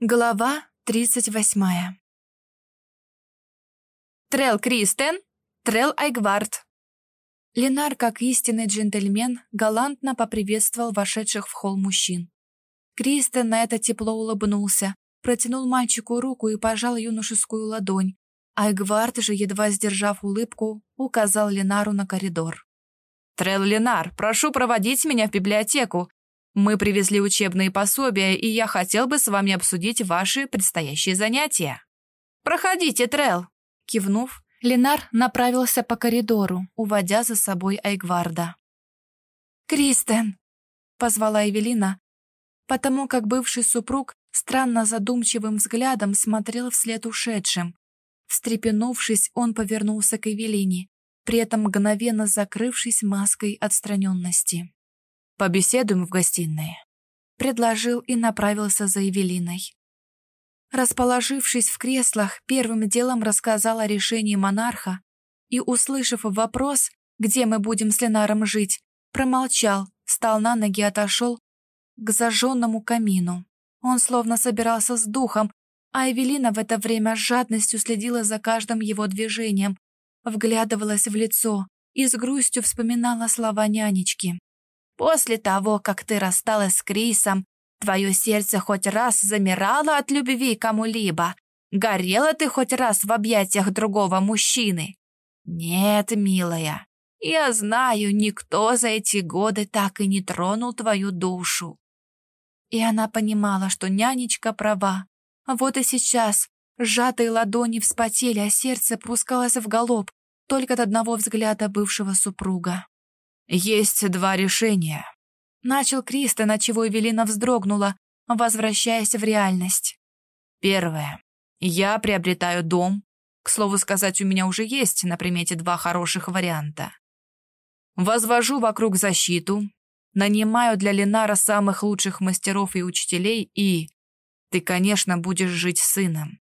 Глава тридцать восьмая. Трел Кристен, Трел Айгвард. Ленар, как истинный джентльмен, галантно поприветствовал вошедших в холл мужчин. Кристен на это тепло улыбнулся, протянул мальчику руку и пожал юношескую ладонь. Айгвард же, едва сдержав улыбку, указал Ленару на коридор. «Трел Ленар, прошу проводить меня в библиотеку. Мы привезли учебные пособия, и я хотел бы с вами обсудить ваши предстоящие занятия. Проходите, Трел!» Кивнув, Ленар направился по коридору, уводя за собой Айгварда. «Кристен!» — позвала Эвелина, потому как бывший супруг странно задумчивым взглядом смотрел вслед ушедшим. Встрепенувшись, он повернулся к Эвелине, при этом мгновенно закрывшись маской отстраненности. Побеседуем в гостиной. Предложил и направился за Эвелиной. Расположившись в креслах, первым делом рассказал о решении монарха и, услышав вопрос, где мы будем с Ленаром жить, промолчал, встал на ноги и отошел к зажженному камину. Он словно собирался с духом, а Эвелина в это время с жадностью следила за каждым его движением, вглядывалась в лицо и с грустью вспоминала слова нянечки. После того, как ты рассталась с Крисом, твое сердце хоть раз замирало от любви кому-либо? Горела ты хоть раз в объятиях другого мужчины? Нет, милая, я знаю, никто за эти годы так и не тронул твою душу. И она понимала, что нянечка права. Вот и сейчас сжатые ладони вспотели, а сердце пускалось в галоп только от одного взгляда бывшего супруга. «Есть два решения», — начал Кристен, отчего Эвелина вздрогнула, возвращаясь в реальность. «Первое. Я приобретаю дом. К слову сказать, у меня уже есть на примете два хороших варианта. Возвожу вокруг защиту, нанимаю для Ленара самых лучших мастеров и учителей и... Ты, конечно, будешь жить с сыном.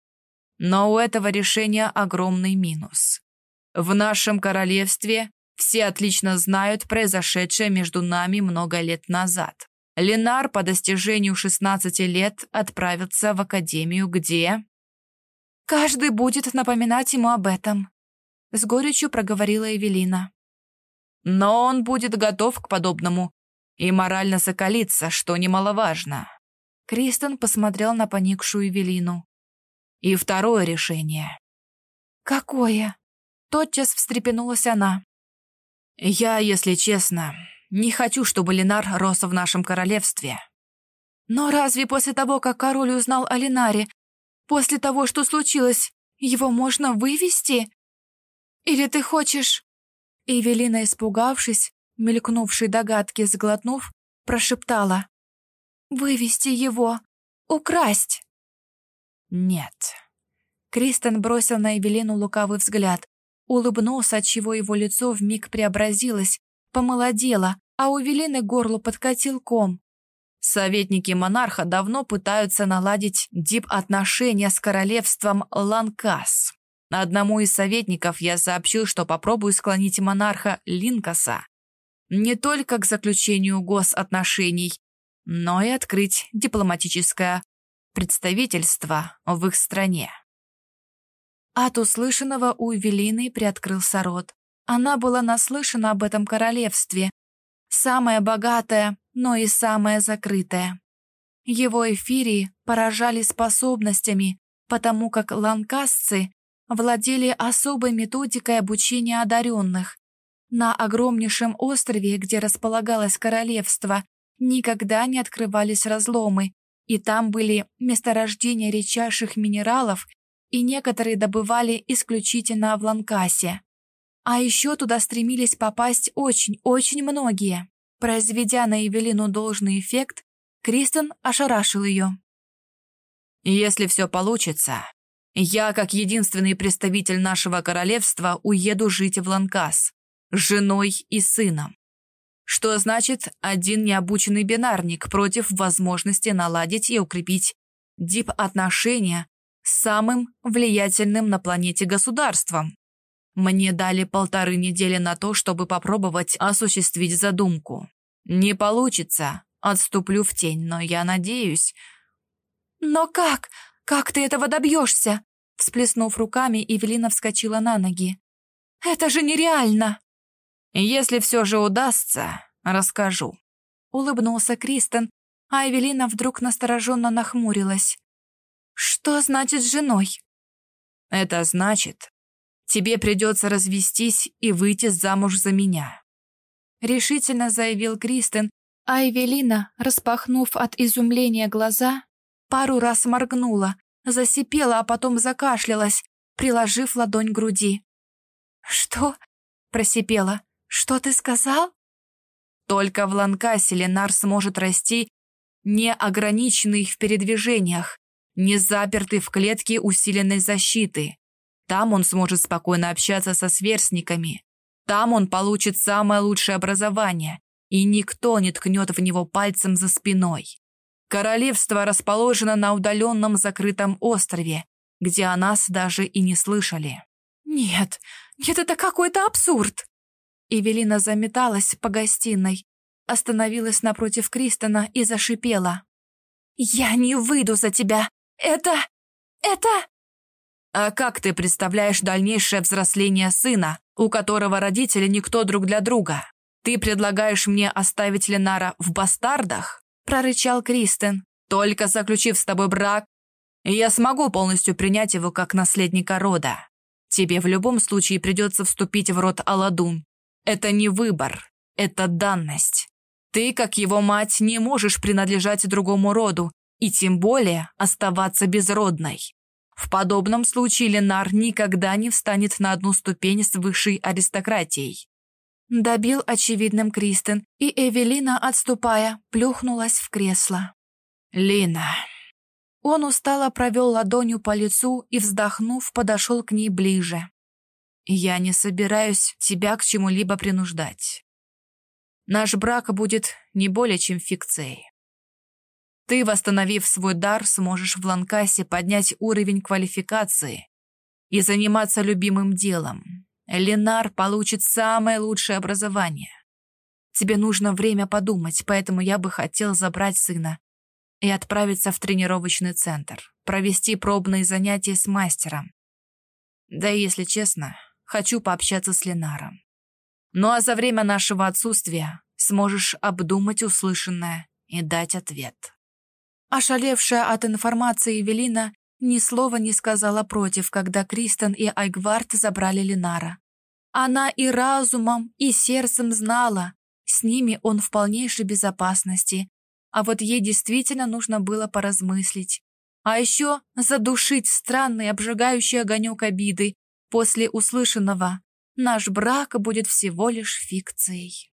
Но у этого решения огромный минус. В нашем королевстве все отлично знают произошедшее между нами много лет назад. Ленар по достижению 16 лет отправится в академию, где... «Каждый будет напоминать ему об этом», — с горечью проговорила Эвелина. «Но он будет готов к подобному и морально закалиться, что немаловажно». Кристен посмотрел на поникшую Эвелину. «И второе решение». «Какое?» Тотчас встрепенулась она. «Я, если честно, не хочу, чтобы Ленар рос в нашем королевстве». «Но разве после того, как король узнал о Ленаре, после того, что случилось, его можно вывести? Или ты хочешь...» Эвелина, испугавшись, мелькнувшей догадки сглотнув, прошептала. «Вывести его! Украсть!» «Нет». Кристен бросил на Эвелину лукавый взгляд, Улыбнулся, отчего его лицо вмиг преобразилось, помолодело, а у Велины горло подкатил ком. Советники монарха давно пытаются наладить дип-отношения с королевством Ланкас. Одному из советников я сообщил, что попробую склонить монарха Линкаса не только к заключению госотношений, но и открыть дипломатическое представительство в их стране. От услышанного у Эвелины приоткрылся рот. Она была наслышана об этом королевстве. Самое богатое, но и самое закрытое. Его эфирии поражали способностями, потому как ланкасцы владели особой методикой обучения одаренных. На огромнейшем острове, где располагалось королевство, никогда не открывались разломы, и там были месторождения редчайших минералов и некоторые добывали исключительно в Ланкасе. А еще туда стремились попасть очень-очень многие. Произведя на Евелину должный эффект, Кристен ошарашил ее. «Если все получится, я, как единственный представитель нашего королевства, уеду жить в Ланкас, с женой и сыном. Что значит один необученный бинарник против возможности наладить и укрепить дип-отношения самым влиятельным на планете государством. Мне дали полторы недели на то, чтобы попробовать осуществить задумку. Не получится, отступлю в тень, но я надеюсь... «Но как? Как ты этого добьешься?» Всплеснув руками, Эвелина вскочила на ноги. «Это же нереально!» «Если все же удастся, расскажу», — улыбнулся Кристен, а Эвелина вдруг настороженно нахмурилась. «Что значит женой?» «Это значит, тебе придется развестись и выйти замуж за меня», — решительно заявил Кристен, а Эвелина, распахнув от изумления глаза, пару раз моргнула, засипела, а потом закашлялась, приложив ладонь к груди. «Что?» — просипела. «Что ты сказал?» Только в Ланкасе Ленар сможет расти, не ограниченный в передвижениях, не запертый в клетке усиленной защиты. Там он сможет спокойно общаться со сверстниками. Там он получит самое лучшее образование, и никто не ткнет в него пальцем за спиной. Королевство расположено на удаленном закрытом острове, где о нас даже и не слышали. «Нет, нет, это какой-то абсурд!» Эвелина заметалась по гостиной, остановилась напротив Кристона и зашипела. «Я не выйду за тебя! Это... это...» «А как ты представляешь дальнейшее взросление сына, у которого родители никто друг для друга? Ты предлагаешь мне оставить Ленара в бастардах?» прорычал Кристен. «Только заключив с тобой брак, я смогу полностью принять его как наследника рода. Тебе в любом случае придется вступить в род Аладун. Это не выбор, это данность. Ты, как его мать, не можешь принадлежать другому роду и тем более оставаться безродной. В подобном случае Ленар никогда не встанет на одну ступень с высшей аристократией. Добил очевидным Кристен, и Эвелина, отступая, плюхнулась в кресло. «Лина». Он устало провел ладонью по лицу и, вздохнув, подошел к ней ближе. «Я не собираюсь тебя к чему-либо принуждать. Наш брак будет не более чем фикцией. Ты, восстановив свой дар, сможешь в Ланкасе поднять уровень квалификации и заниматься любимым делом, Ленар получит самое лучшее образование. Тебе нужно время подумать, поэтому я бы хотел забрать сына и отправиться в тренировочный центр, провести пробные занятия с мастером. Да и, если честно, хочу пообщаться с Ленаром. Ну а за время нашего отсутствия сможешь обдумать услышанное и дать ответ. Ошалевшая от информации Эвелина ни слова не сказала против, когда Кристен и Айгвард забрали Ленара. Она и разумом, и сердцем знала, с ними он в полнейшей безопасности, а вот ей действительно нужно было поразмыслить. А еще задушить странный обжигающий огонек обиды после услышанного. Наш брак будет всего лишь фикцией.